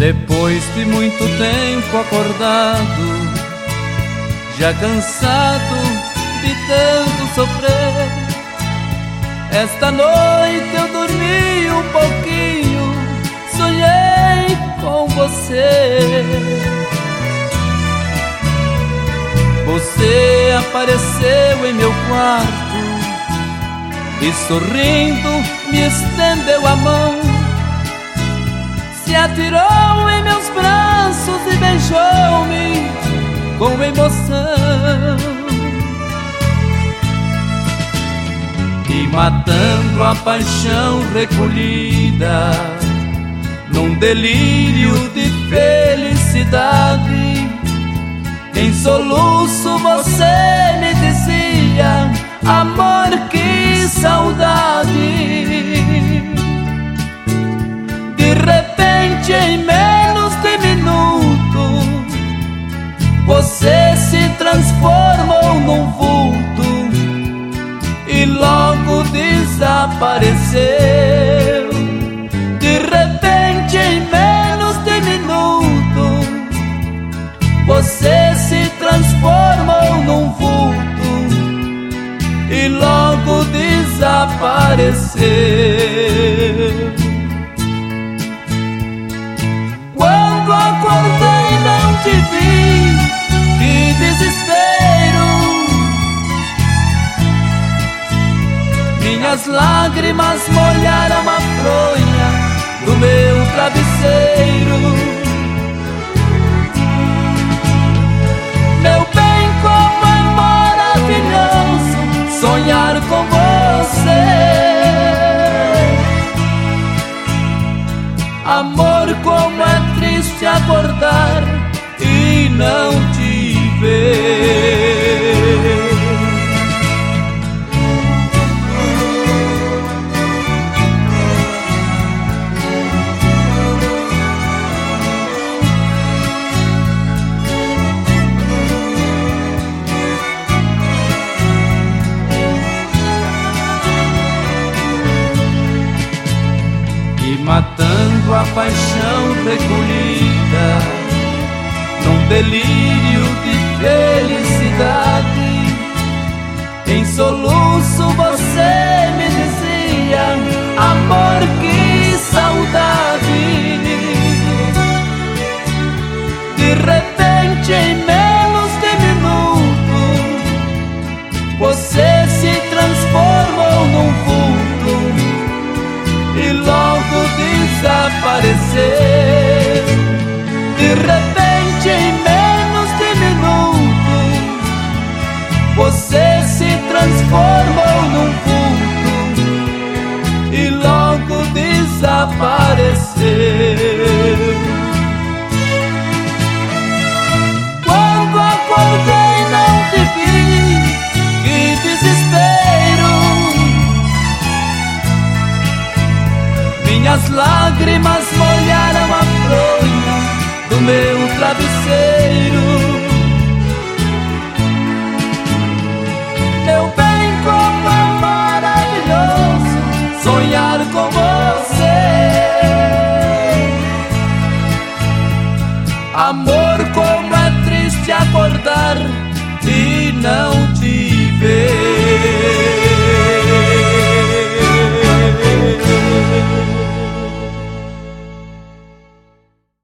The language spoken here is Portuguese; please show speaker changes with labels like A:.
A: Depois de muito tempo acordado, já cansado de tanto sofrer, esta noite eu dormi um pouquinho, sonhei com você. Você apareceu em meu quarto e sorrindo me estendeu a mão atirou em meus braços e beijou-me com emoção. E matando a paixão recolhida, num delírio de felicidade, em soluço você me dizia: Amor, que saudade. Você se transformou num vulto e logo desapareceu. De repente, em menos de minuto, você se transformou num vulto e logo desapareceu. Minhas lágrimas molharam a fronha do meu travesseiro. Meu bem, como é maravilhoso sonhar com você. Amor, como é triste acordar e não te ver. Paixão recolhida num delírio de felicidade. Em soluço desapareceu. Amor, como é triste acordar e não te